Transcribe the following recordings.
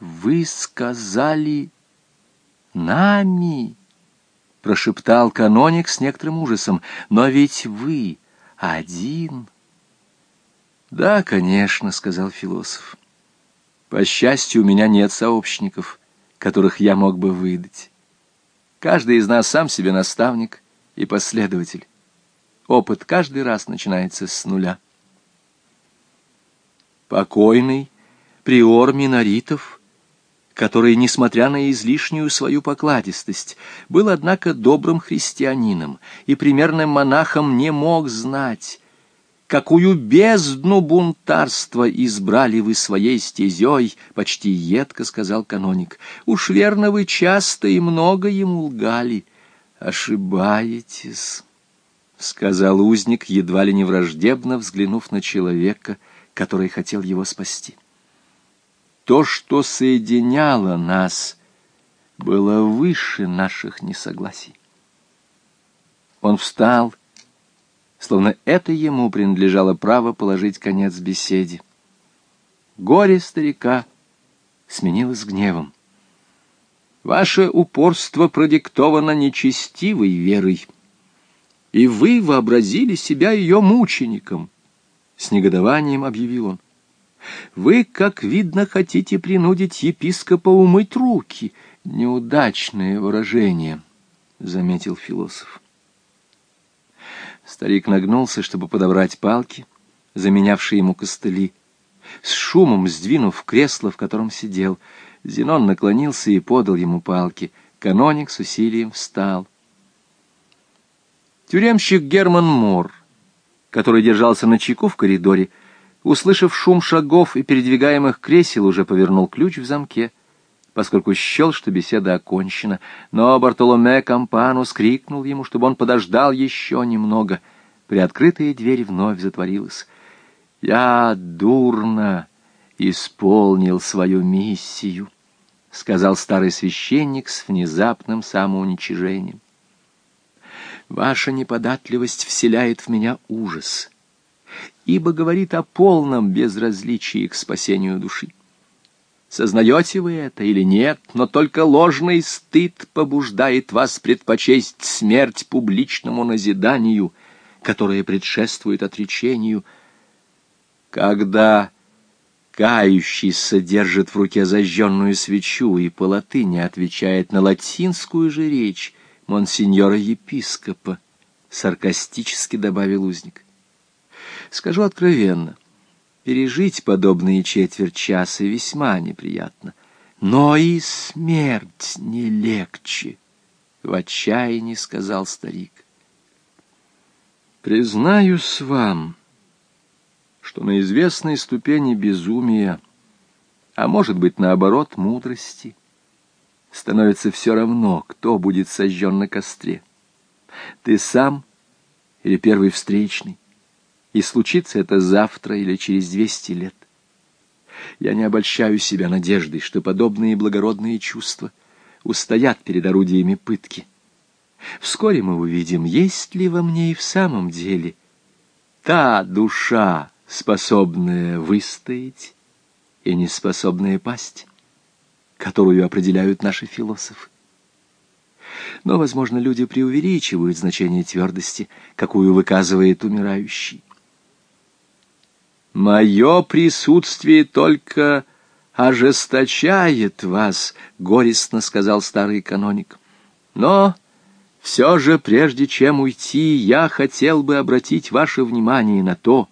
Вы сказали нами, прошептал каноник с некоторым ужасом. Но ведь вы один. Да, конечно, сказал философ. По счастью, у меня нет сообщников, которых я мог бы выдать. Каждый из нас сам себе наставник и последователь. Опыт каждый раз начинается с нуля. Покойный приор Миноритов, который, несмотря на излишнюю свою покладистость, был, однако, добрым христианином и примерным монахом, не мог знать, какую бездну бунтарства избрали вы своей стезей, — почти едко сказал каноник. Уж верно вы часто и много ему лгали. Ошибаетесь, — сказал узник, едва ли не враждебно взглянув на человека, который хотел его спасти. То, что соединяло нас, было выше наших несогласий. Он встал словно это ему принадлежало право положить конец беседе. Горе старика сменилось гневом. Ваше упорство продиктовано нечестивой верой, и вы вообразили себя ее мучеником, — с негодованием объявил он. Вы, как видно, хотите принудить епископа умыть руки. Неудачное выражение, — заметил философ. Старик нагнулся, чтобы подобрать палки, заменявшие ему костыли. С шумом сдвинув кресло, в котором сидел, Зенон наклонился и подал ему палки. Каноник с усилием встал. Тюремщик Герман Мор, который держался на чеку в коридоре, услышав шум шагов и передвигаемых кресел, уже повернул ключ в замке, поскольку счел, что беседа окончена, но Бартоломе Кампану скрикнул ему, чтобы он подождал еще немного. Приоткрытая дверь вновь затворилась. «Я дурно исполнил свою миссию», — сказал старый священник с внезапным самоуничижением. «Ваша неподатливость вселяет в меня ужас, ибо говорит о полном безразличии к спасению души. Сознаете вы это или нет, но только ложный стыд побуждает вас предпочесть смерть публичному назиданию, которое предшествует отречению. Когда кающийся держит в руке зажженную свечу и по латыни отвечает на латинскую же речь монсеньора-епископа, саркастически добавил узник. Скажу откровенно, Пережить подобные четверть часа весьма неприятно. Но и смерть не легче, — в отчаянии сказал старик. Признаюсь вам, что на известной ступени безумия, а может быть, наоборот, мудрости, становится все равно, кто будет сожжен на костре. Ты сам или первый встречный? И случится это завтра или через двести лет. Я не обольщаю себя надеждой, что подобные благородные чувства устоят перед орудиями пытки. Вскоре мы увидим, есть ли во мне и в самом деле та душа, способная выстоять и не способная пасть, которую определяют наши философы. Но, возможно, люди преувеличивают значение твердости, какую выказывает умирающий. Мое присутствие только ожесточает вас, — горестно сказал старый каноник. Но все же, прежде чем уйти, я хотел бы обратить ваше внимание на то,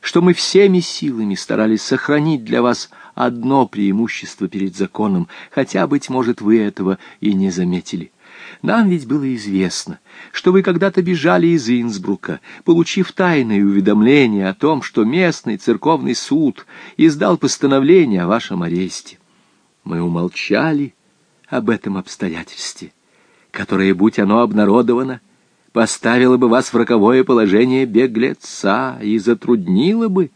что мы всеми силами старались сохранить для вас одно преимущество перед законом, хотя, быть может, вы этого и не заметили. Нам ведь было известно, что вы когда-то бежали из Инсбрука, получив тайное уведомление о том, что местный церковный суд издал постановление о вашем аресте. Мы умолчали об этом обстоятельстве, которое, будь оно обнародовано, поставило бы вас в роковое положение беглеца и затруднило бы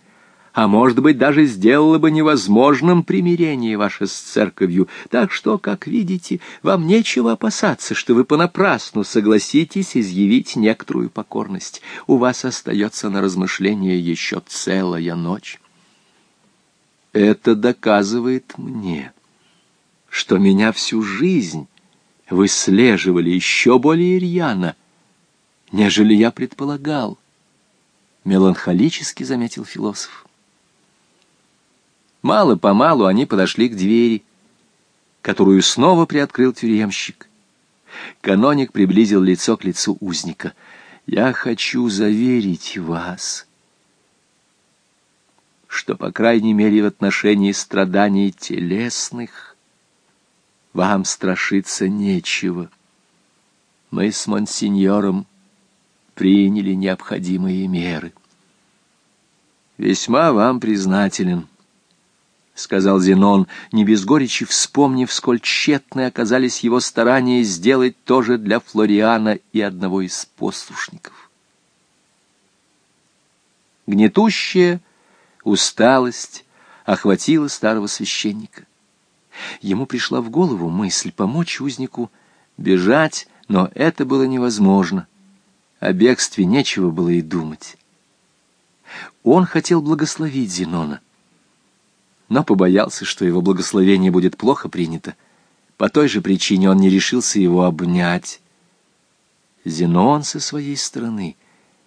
а может быть, даже сделала бы невозможным примирение ваше с церковью. Так что, как видите, вам нечего опасаться, что вы понапрасну согласитесь изъявить некоторую покорность. У вас остается на размышление еще целая ночь. Это доказывает мне, что меня всю жизнь выслеживали еще более рьяно, нежели я предполагал, — меланхолически заметил философ. Мало-помалу они подошли к двери, которую снова приоткрыл тюремщик. Каноник приблизил лицо к лицу узника. «Я хочу заверить вас, что, по крайней мере, в отношении страданий телесных вам страшиться нечего. Мы с монсеньором приняли необходимые меры. Весьма вам признателен» — сказал Зенон, не без горечи вспомнив, сколь тщетны оказались его старания сделать то же для Флориана и одного из послушников. Гнетущая усталость охватила старого священника. Ему пришла в голову мысль помочь узнику бежать, но это было невозможно. О бегстве нечего было и думать. Он хотел благословить Зенона — но побоялся, что его благословение будет плохо принято. По той же причине он не решился его обнять. Зенон со своей стороны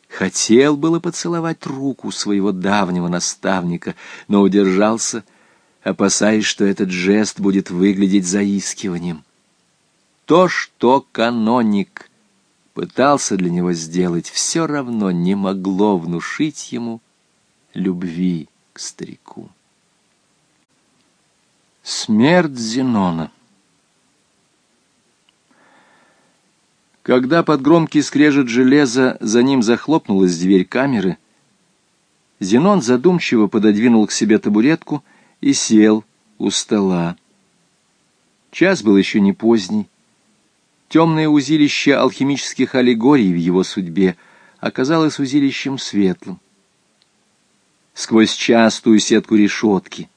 хотел было поцеловать руку своего давнего наставника, но удержался, опасаясь, что этот жест будет выглядеть заискиванием. То, что каноник пытался для него сделать, все равно не могло внушить ему любви к старику. Смерть Зенона Когда под громкий скрежет железа за ним захлопнулась дверь камеры, Зенон задумчиво пододвинул к себе табуретку и сел у стола. Час был еще не поздний. Темное узилище алхимических аллегорий в его судьбе оказалось узилищем светлым. Сквозь частую сетку решетки,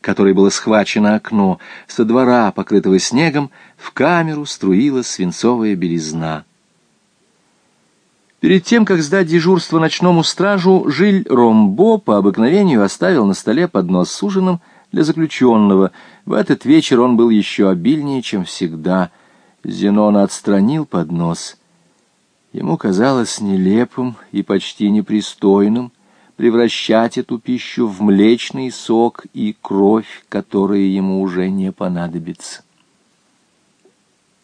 которой было схвачено окно, со двора, покрытого снегом, в камеру струилась свинцовая белизна. Перед тем, как сдать дежурство ночному стражу, Жиль Ромбо по обыкновению оставил на столе поднос с ужином для заключенного. В этот вечер он был еще обильнее, чем всегда. Зенон отстранил поднос. Ему казалось нелепым и почти непристойным, превращать эту пищу в млечный сок и кровь, которая ему уже не понадобится.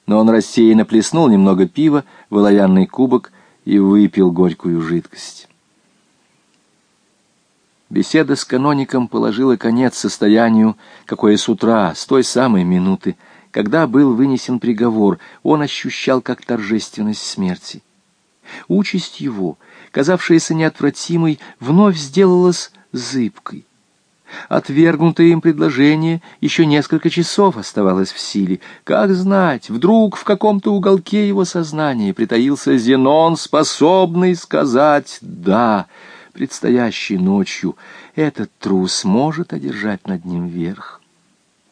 Но он рассеянно плеснул немного пива в оловянный кубок и выпил горькую жидкость. Беседа с каноником положила конец состоянию, какое с утра, с той самой минуты, когда был вынесен приговор, он ощущал как торжественность смерти. Участь его — казавшаяся неотвратимой, вновь сделалась зыбкой. Отвергнутое им предложение еще несколько часов оставалось в силе. Как знать, вдруг в каком-то уголке его сознания притаился Зенон, способный сказать «да». Предстоящей ночью этот трус может одержать над ним верх.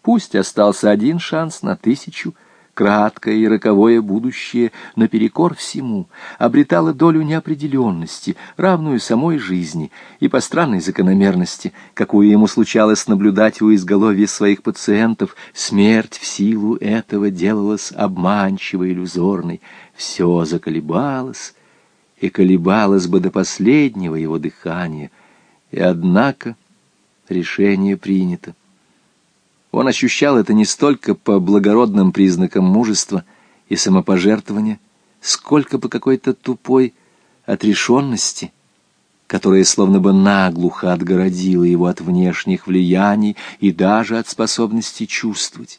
Пусть остался один шанс на тысячу — краткое и роковое будущее, наперекор всему, обретало долю неопределенности, равную самой жизни, и по странной закономерности, какую ему случалось наблюдать у изголовья своих пациентов, смерть в силу этого делалась обманчивой, иллюзорной. Все заколебалось, и колебалось бы до последнего его дыхания. И однако решение принято. Он ощущал это не столько по благородным признакам мужества и самопожертвования, сколько по какой-то тупой отрешенности, которая словно бы наглухо отгородила его от внешних влияний и даже от способности чувствовать.